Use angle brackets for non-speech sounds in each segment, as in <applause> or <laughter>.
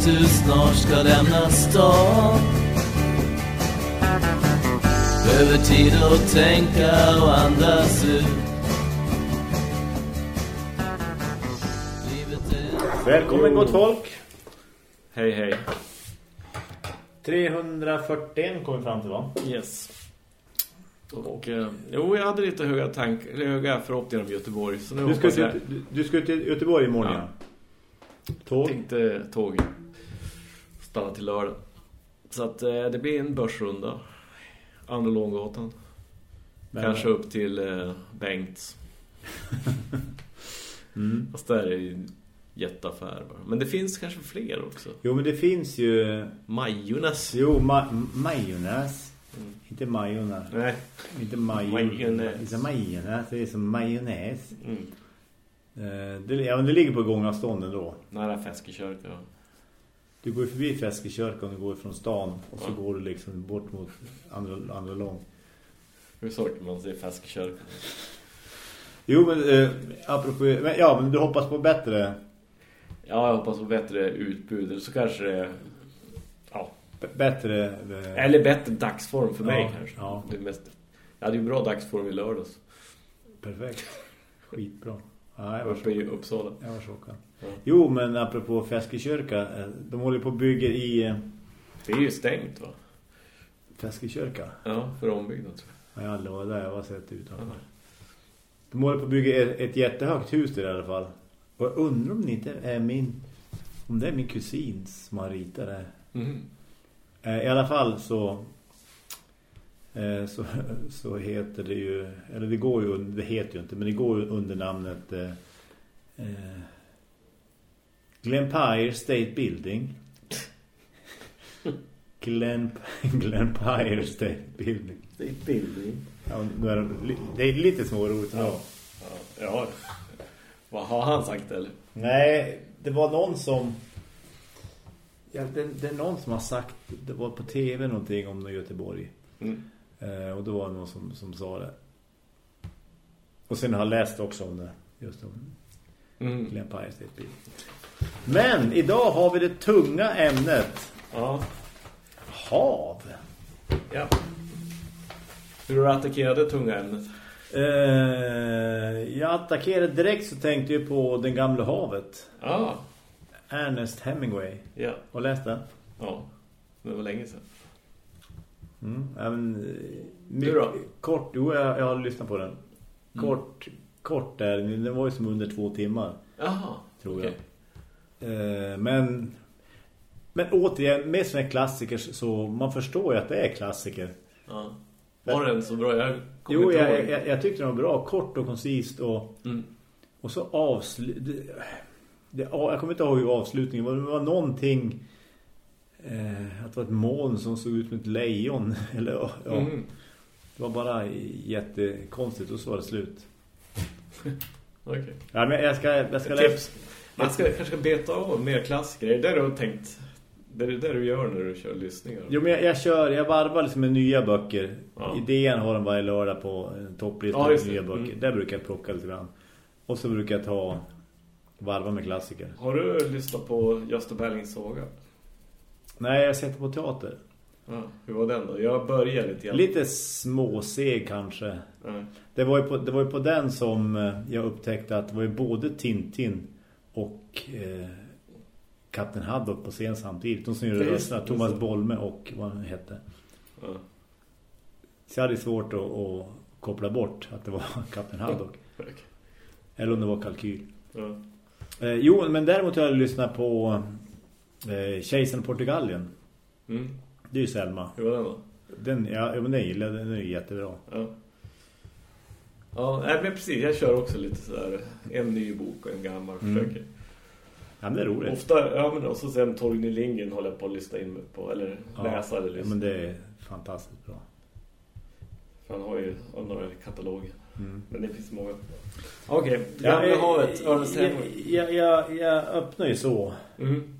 att du snart ska lämna stan Behöver tid att tänka och andas ut Välkommen gott folk. Hej hej. 341 kom vi fram till va? Yes. Och, eh, jo, jag hade lite höga, tank, eller höga förhoppningar om Göteborg. Så nu Du ska, jag... till, du, du ska till Göteborg imorgon Ja. ja. Tåg? tänkte tåg stanna till lördag. Så att eh, det blir en börsrunda. Andra Långgatan. Men- Kanske upp till eh, Bengts. <laughs> Mm. Fast där är ju jätteaffär bara. Men det finns kanske fler också. Jo men det finns ju... Majornas. Jo, ma majonnäs. Inte majonnäs. Nej. Inte. Majonnäs. Inte. Det är som majonnäs. Mm. Eh, det, ja, men det ligger på gångavstånden då. Nära Feskekörka. Du går förbi Feskekörka om du går från stan. Och så Ja. går du liksom bort mot andra, andra lång. Hur sorkar man sig Feskekörka? Jo men eh, apropå... Men, ja men du hoppas på bättre... Ja, jag hoppas på bättre utbud. Eller så kanske det... Ja. b- Bättre... eh, Eller bättre dagsform för mig Ja, kanske. ja. Det är mest... Jag hade ju bra dagsform i lördags. Perfekt. Skitbra. Ja, jag var, Uppe i Uppsala. jag var chockad. Ja. Jo, men apropå Feskekörka. eh, De håller på och bygger i eh, Det är ju stängt va? Feskekörka. Ja, för ombyggnad tror Ja, jag varit där. Jag har sett utanför. jag. De håller på att bygga ett, ett jättehögt hus där i alla fall. Och jag undrar om det inte är min... Om det är min kusin som har ritat det. Mhm. Eh, I alla fall så... eh, Så, <laughs> så heter det ju... Eller det går ju under... Det heter ju inte, men det går ju under namnet... Eh, eh, Glenpire State Building. <laughs> Glen, <laughs> Glenpire State Building. Är bildning. Ja, nu är det, li- det är lite småroligt. Ja. Ja. ja. Vad har han sagt eller? Nej, det var någon som... Ja, det, det är någon som har sagt... Det var på tv någonting om Göteborg. Mm. Eh, och då var det någon som, som sa det. Och sen har jag läst också om det. Just om Mm. Glen Pire State Building. Men idag har vi det tunga ämnet. Ja. Hav. ja. Hur du attackerat det tunga ämnet? Eh, jag attackerade direkt så tänkte jag på Den gamla havet. Ja. Ernest Hemingway. Ja. Har läst den? Ja. Det var länge sedan. Mm. Men, eh, Du då? Kort, jo jag, jag har lyssnat på den. Mm. Kort, kort där, den var ju som under två timmar, Jaha. tror okej. jag. Eh, men, men återigen, med sådana klassiker så man förstår ju att det är klassiker. Ja. Var den så bra? Jag Jo, jag, jag, jag tyckte den var bra, kort och koncist och, Mm. och så avslut... Det, det, jag kommer inte ihåg hur avslutningen var, det var någonting... Eh, att det var ett moln som såg ut som ett lejon. <laughs> Eller, ja, Mm. Det var bara jättekonstigt och så var det slut. <laughs> Okej. Ja, men jag ska, jag ska tips. Man ska kanske beta av mer klassiker. Är det där du har tänkt? Det är det där du gör när du kör lyssningar? Jo, men jag, jag kör, jag varvar liksom med nya böcker. Ja. Idén har de varje lördag på en topplista Ja, med det. nya böcker. Mm. Där brukar jag plocka lite grann. Och så brukar jag ta varva med klassiker. Har du lyssnat på Gösta Berlings saga? Nej, jag sätter på teater. Ja, hur var den då? Jag började lite grann. Lite småseg kanske. Ja. Det var, ju på, det var ju på den som eh, jag upptäckte att det var ju både Tintin och eh, Kapten Haddock på scen samtidigt. De som gjorde rösterna, Thomas. Bolme och vad han hette. Ja. Så jag hade svårt att, att koppla bort att det var <laughs> Kapten Haddock. Eller om det var kalkyl. Eh, jo, men däremot har jag lyssnat på eh, Kejsaren Portugalien. Mm. Det är ju Selma. Hur var den då? Den, ja, ja, men den gillar. Den är ju jättebra. Ja. Ja, nej, men precis. Jag kör också lite sådär. En ny bok och en gammal. Mm. Försöker. Ja, men det är roligt. Ofta, ja men och så sen Torgny Lindgren håller jag på att lyssna in mig på. Eller Ja, läsa eller ja, lyssna. men det är fantastiskt bra. För han har ju några kataloger. Mm. Men det finns många. Okej, Gamla eh, havet. Hemingway. jag, jag, jag öppnar ju så. Mm.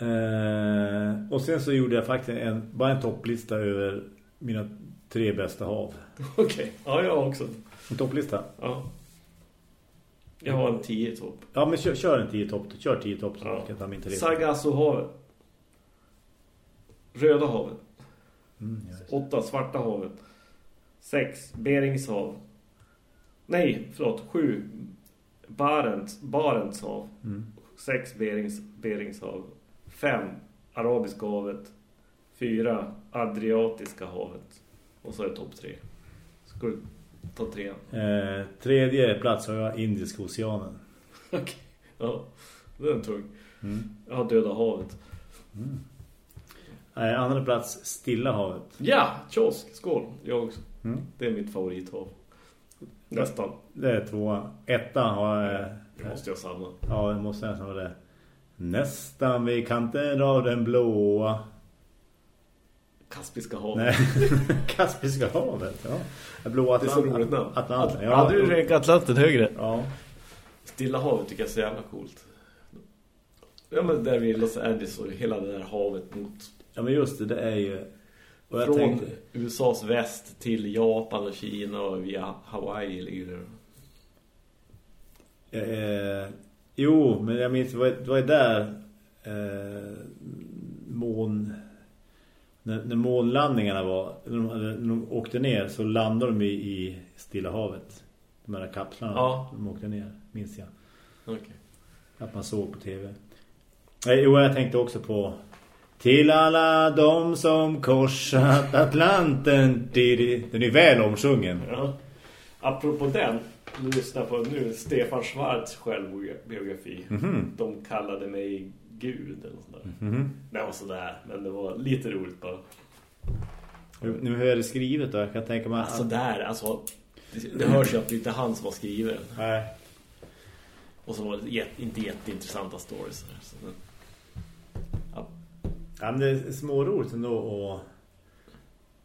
Eh, och sen så gjorde jag faktiskt en, bara en topplista över mina tre bästa hav. <laughs> Okej, ja jag också. En topplista. Ja. Jag har en 10 topp. Ja, men kör, kör en 10 topp. Kör 10 topp så Ja. kan jag ta min tre. Sargassohavet. Röda havet. Mm. 8. Svarta havet. 6. Beringshav. Nej, förlåt. 7. Barents, Barents hav. Mm. 6. Berings, Beringshav. 5. Arabiska havet. 4. Adriatiska havet. Och så är det topp 3. Ska du ta trean? Eh, tredje plats har jag Indiska oceanen. <laughs> Okej. Ja, det är en tung. Mm. Jag har Döda havet. Eh, andra plats Stilla havet. Ja, kiosk. Skål. Jag också. Mm. Det är mitt favorithav. Nästan. Det är tvåa. Etta har jag... Det måste jag samla. Ja, det måste nästan vara det. Nästan vid kanten av den blåa. Kaspiska havet. Nej, <laughs> Kaspiska havet. Ja. Det blåa Det är så roligt namn. Atlanten. Ja, Hade du rankat Atlanten högre? Ja. Stilla havet tycker jag är så jävla coolt. Ja, men där vid Los Angeles och hela det där havet mot... ja, men just det, det är ju... Och jag Från tänkte, USAs väst till Japan och Kina och via Hawaii ligger det. eh, jo, men jag minns, det var, ju där eh, mån... När, när månlandningarna var, när de, när de åkte ner så landade de i, i Stilla havet. De här kapslarna, Ja. de åkte ner, minns jag. Okej. Att man såg på tv. Jo, jag tänkte också på Till alla de som korsat Atlanten. Den är väl omsjungen Ja. Apropå den, lyssna på nu Stefan Schwarz självbiografi. Mhm. De kallade mig Gud eller något sånt där. Mhm. Det var sådär, men det var lite roligt bara. Nu hur är det skrivet då? Jag kan tänka mig Alltså där, alltså det, det hörs ju att det inte är han som har skrivit den. Nej. Och så var det jätte, inte jätteintressanta stories. Där, så, men, ja. Ja, men det är småroligt ändå att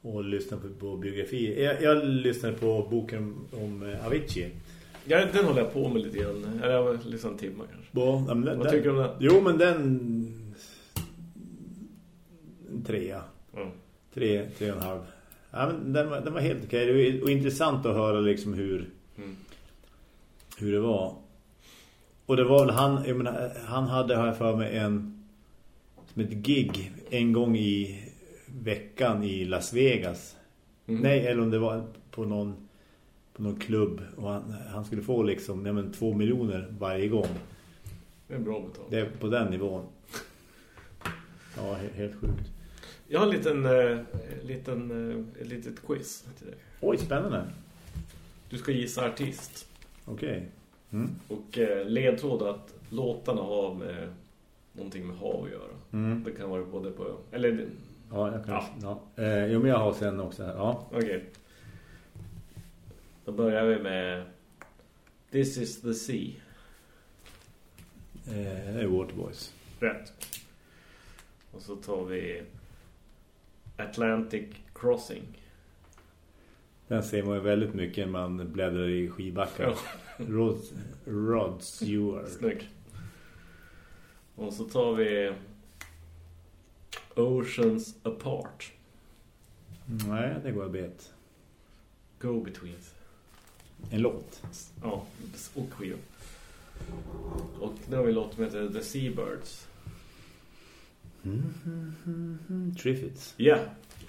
och lyssna på, på biografi. Jag, jag lyssnade på boken om eh, Avicii. ja, den håller jag på med lite grann. Eller jag liksom en timme kanske. Bo, ja, den, Vad tycker du om den? Jo, men den... En trea. Mm. Tre, tre och en halv. Ja, men den, var, den var helt okej. Var och intressant att höra liksom hur, Mm. hur det var. Och det var väl han, jag menar, han hade jag för mig en som ett gig en gång i veckan i Las Vegas. Mm. Nej, eller om det var på någon på någon klubb och han, han skulle få liksom nej, men, två miljoner varje gång. Det är bra betalt. Det är på den nivån. Ja, he- helt sjukt. Jag har en liten, eh, liten eh, ett litet quiz till dig. Oj, spännande. Du ska gissa artist. Okej. Mm. Och eh, ledtråd att låtarna har med någonting med hav att göra. Mm. Det kan vara både på... Eller, Ja, jag kan... Ja. Ja. Eh, jo, men jag har sen också här. Ja. okej. Då börjar vi med This is the Sea. Eh, det är Waterboys. Rätt. Och så tar vi Atlantic Crossing. Den ser man ju väldigt mycket när man bläddrar i skivbackar. Rod, Rod Stewart. Snyggt. Och så tar vi Oceans Apart. Nej, det går jag bet. Go-Betweens. En låt. Ja, och skiva. Och nu har vi en låt som heter The Seabirds. Mm, Triffids. Ja,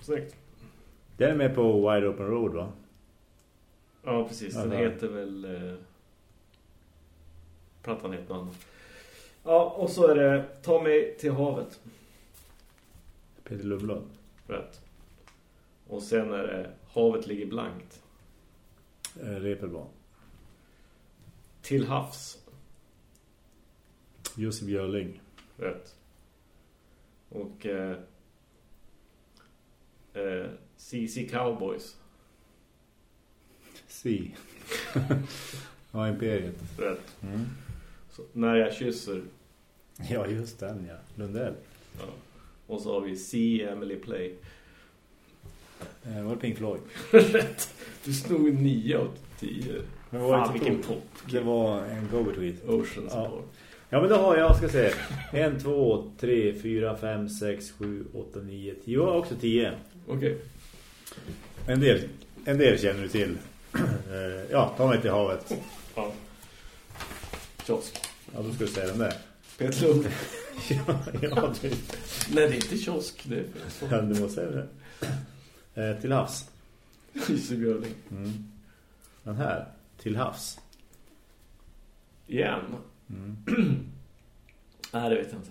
snyggt. Den är med på Wide Open Road, va? Ja, precis. Den Aha. heter väl... Eh... Plattan heter något annat. Ja, och så är det Ta mig till havet. Peter Lundblad. Rätt. Och sen är det Havet ligger blankt. Eh, Repelban. Till havs. Josef Björling. Rätt. Och eh, eh, CC Cowboys. Si. <laughs> ja, Imperiet. Rätt. Mm. Så, när jag kysser. Ja, just den, ja. Lundell. Ja. Och så har vi See Emily Play. Eh, var det Pink Floyd? <laughs> Rätt. Du ju nio av tio. Men vad var Fan, vilken pop? Det var en go-between. Oceans Ja. Ja, men då har jag, ska se. 1, 2, 3, 4, 5, 6, 7, 8, 9, 10. Jag har också 10. Okej. En del, en del känner du till. <clears throat> Eh, ja, ta mig till havet. Ja. Kiosk. Ja, då ska du säga den där. Peter Lund. <laughs> ja, ja, du, Nej, det är inte kiosk. Det är ja, du måste säga det. Eh, till havs. Isebjörning. Mm. Den här. Till havs. Igen. Mm. <clears throat> Nej, det vet jag inte.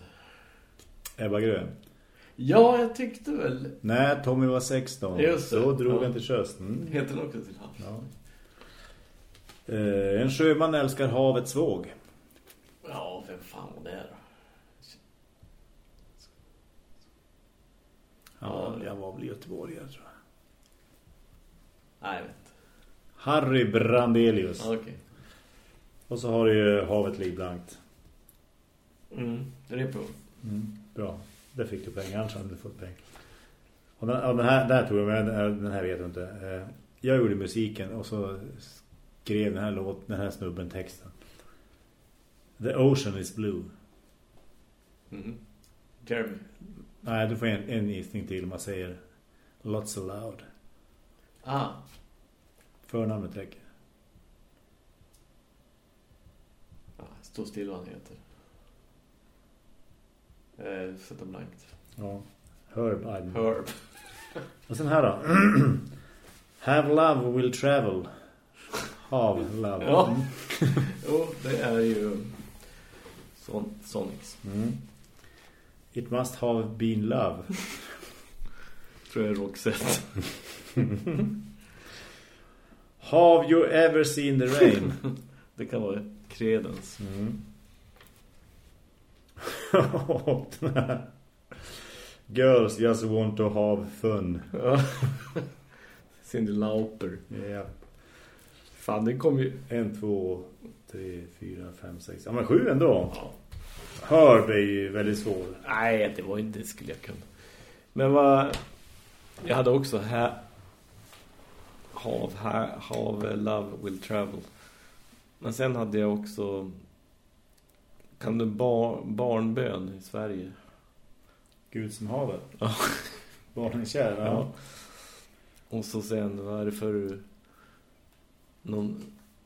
Ebba Grön. Ja, jag tyckte väl. När Tommy var 16 Just det. så drog Ja. han till sjöss. Mm. Heter den också till havs? Ja. Eh, en sjöman älskar havets våg. Fan var det då? Jag var väl i Göteborg, jag tror jag. Nej, jag vet inte. Harry Brandelius. Okej. Och så har du ju havet livblankt. Mm, det är på. Mm. Bra. Där fick du pengar, annars hade du fått pengar. Och den, och den här, där tror jag, men den här, den här vet jag inte. Eh, Jag gjorde musiken och så skrev den här låt, den här snubben texten. The ocean is blue. Mm. Jeremy. Nej, du får en, en gissning till. Man säger lots aloud. Ah, Förnamnet räcker. ja, stå still vad han heter. Eh, sätta blankt. Ja. Herb Eiden. Herb. <laughs> Och sen här då. <clears throat> Have love will travel. Have love. Ja. <laughs> jo, det är ju Son Sonics. Mm. It must have been love. <laughs> Tror jag är Roxette. <laughs> Have you ever seen the rain? <laughs> Det kan vara Credence. Mm. Girls just want to have fun. Cindy Lauper. Ja. Fan, det kom ju... En, två, tre, fyra, fem, sex. Ja, men sju ändå. Ja. Herb är ju väldigt svår. Nej, det var inte det skulle jag kunna. Men vad... Jag hade också här... Hav, här, hav, love will travel. Men sen hade jag också... Kan du bar, barnbön i Sverige? Gud som havet. Ja. Barnen kär. Ja. Ja. Och så sen, vad är det för... Någon,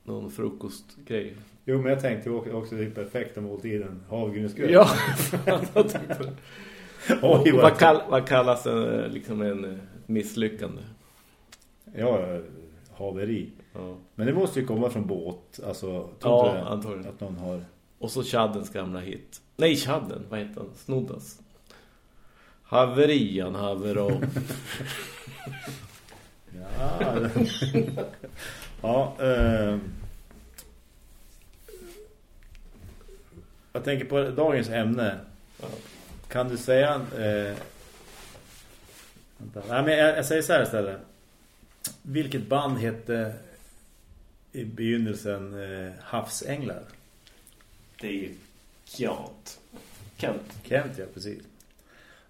någon frukostgrej? Jo, men jag tänkte också, det perfekta måltiden. Havgrynsgröt. Ja, jag <laughs> tänkte- Oj, vad, vad, kall, vad kallas en, liksom en eh, misslyckande? Ja, haveri. Ja, Men det måste ju komma från båt. Alltså, ja det? antagligen. Att någon har... Och så Chaddens gamla hit. Nej, Chadden, vad heter han? Snoddas. Haverian, havero. <laughs> Ja, <laughs> ja eh, jag tänker på dagens ämne. Ja. Kan du säga... Eh, vänta. Nej, men jag, jag säger så här istället. Vilket band hette i begynnelsen eh, Havsänglar? Det är ju Kjant. Kent. Kent, ja, precis.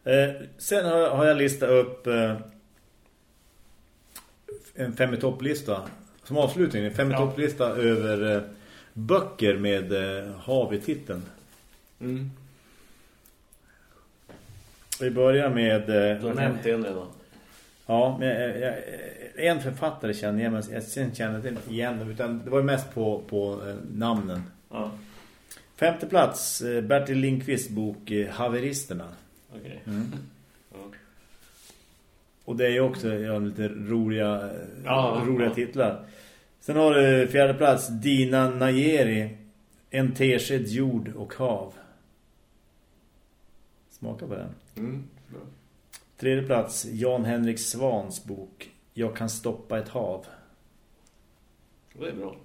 Eh, sen har, jag- har jag listat upp eh, en fem i topplista. Som avslutning, en fem i Ja. topplista över eh, böcker med eh, hav i titeln. Mm. Vi börjar med... Du har Eh, nämnt en redan. ja, men jag, jag, en författare känner jag, men jag känner inte igen utan det var ju mest på, på eh, namnen. Ja, Femte plats, eh, Bertil Lindqvists bok eh, Haveristerna. okej. <laughs> Ja. Och det är ju också ja, lite roliga, Ja, roliga ja. titlar. Sen har du fjärde plats Dina Najeri En tesked jord och hav. Smaka på den. Mm. Bra. Tredje plats Jan Henrik Svans bok Jag kan stoppa ett hav. Det är bra.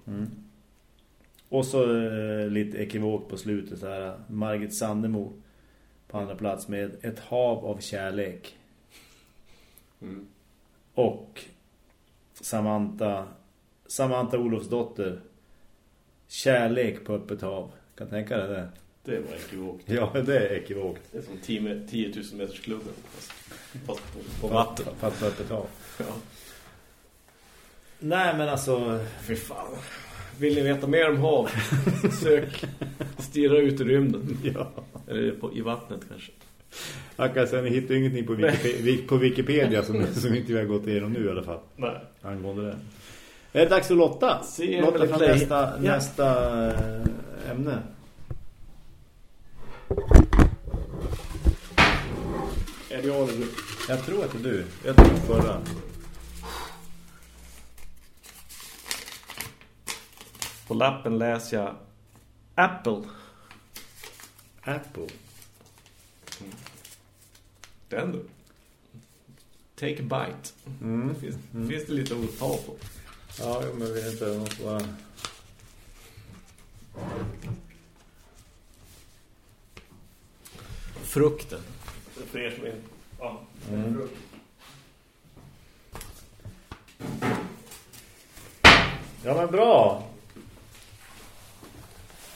Och så eh, lite ekivok på slutet så här Margit Sandemo på andra plats med Ett hav av kärlek. Mm. Och Samantha Samantha Olofsdotter Kärlek på öppet hav. Kan tänka dig det? Det var ekivokt. Ja, det är ekivokt. Det är som 10, 10 000 meters klubben. Fast, fast på, på vatten. Fast på öppet hav. Ja. Nej, men alltså... Fy fan. Vill ni veta mer om hav? Sök. Stirra ut i rymden. <laughs> Ja. Eller på, i vattnet kanske. Säga, ni hittar ingenting på Wikipedia, på Wikipedia som, som inte vi har gått igenom nu i alla fall. Nej. Angående det. Det är dags att lotta. Se Lotta från nästa, Ja. nästa eh, ämne. Är det jag? Jag tror att det är du. Jag tror förra. På lappen läser jag Apple. Apple. Den du. Take a bite. Mm. Finns, finns det lite att ta på? Ja, men vi inte. Det måste vara... Frukten. För er som är... Ja, Mm. frukt. Ja, men bra.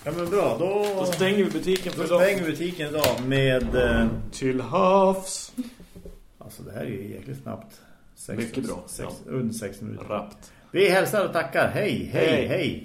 Ja, men bra. Då, Då stänger vi butiken för då idag. stänger vi butiken idag med... Eh, Till havs. alltså, det här är ju jäkligt snabbt. Sex, Mycket bra. Sex, Ja. Under sex minuter. Rappt. Vi hälsar och tackar. Hej, hej, Hej. hej.